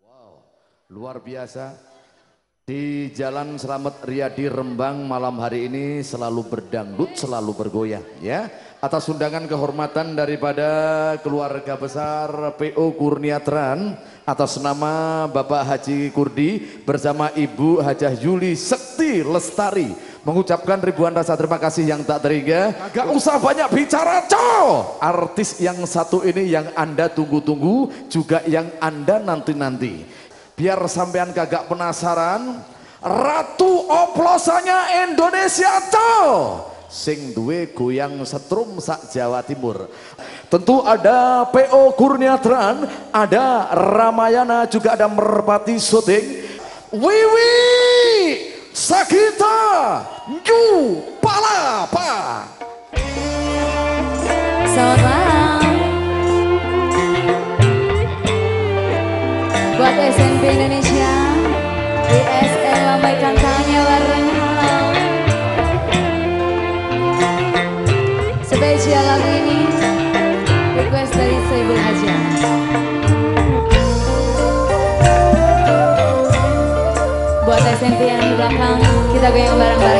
Wow, luar biasa. Di Jalan Selamat Riyadi Rembang malam hari ini selalu berdangdut, selalu bergoyang ya. Atas undangan kehormatan daripada keluarga besar PO Kurniatran atas nama Bapak Haji Kurdi bersama Ibu Hajah Yuli Sekti Lestari mengucapkan ribuan rasa terima kasih yang tak terhingga. Gak usah banyak bicara, cow. Artis yang satu ini yang Anda tunggu-tunggu juga yang Anda nanti-nanti. Biar sampean kagak penasaran, Ratu oplosannya Indonesia cow sing duwe goyang setrum sak Jawa Timur. Tentu ada PO Kurniatran, ada Ramayana, juga ada Merpati Syuting. Wiwi Sakita Ju Palapa. Selamat Buat SNP Indonesia ISL lambaikan tangannya belakang. Kita goyang bareng-bareng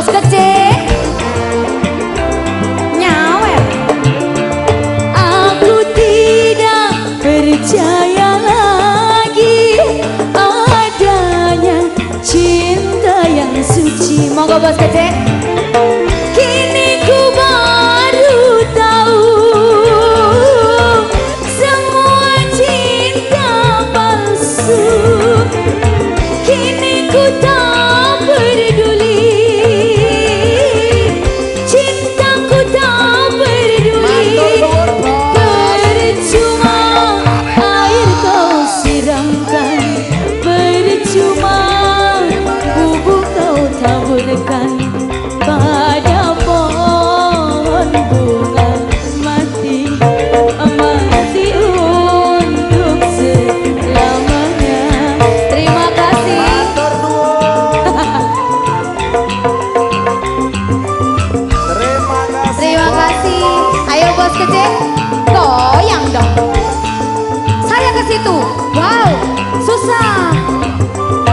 Oscar J. kece goyang dong. Saya ke situ. Wow susah.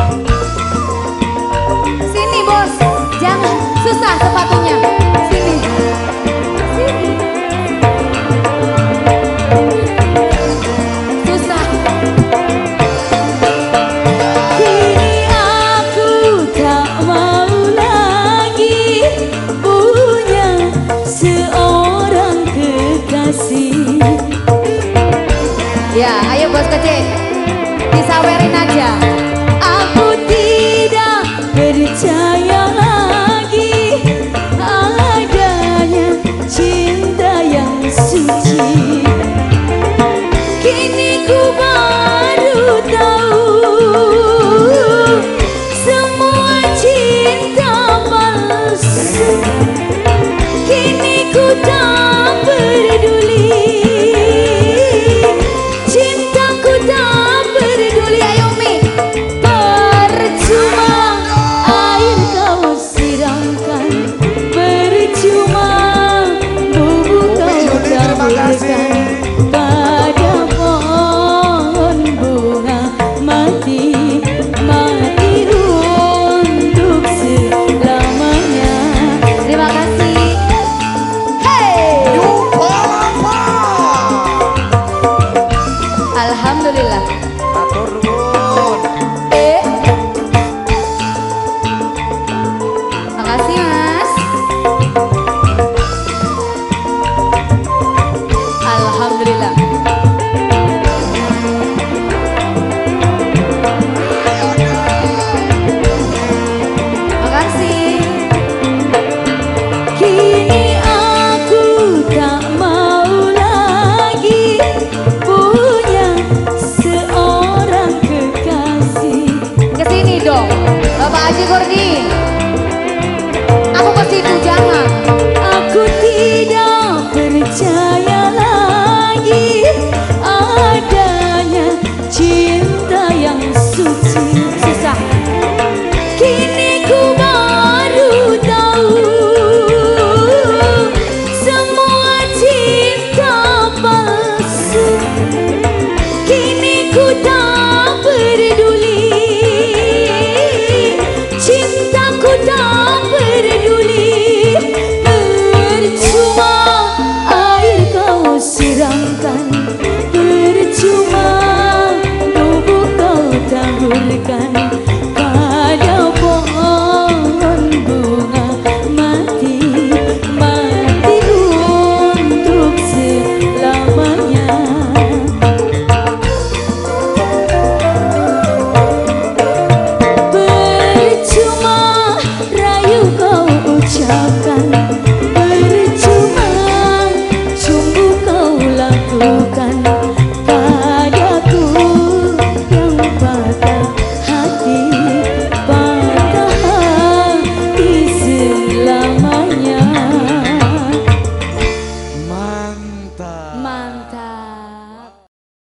very nice. Manuela.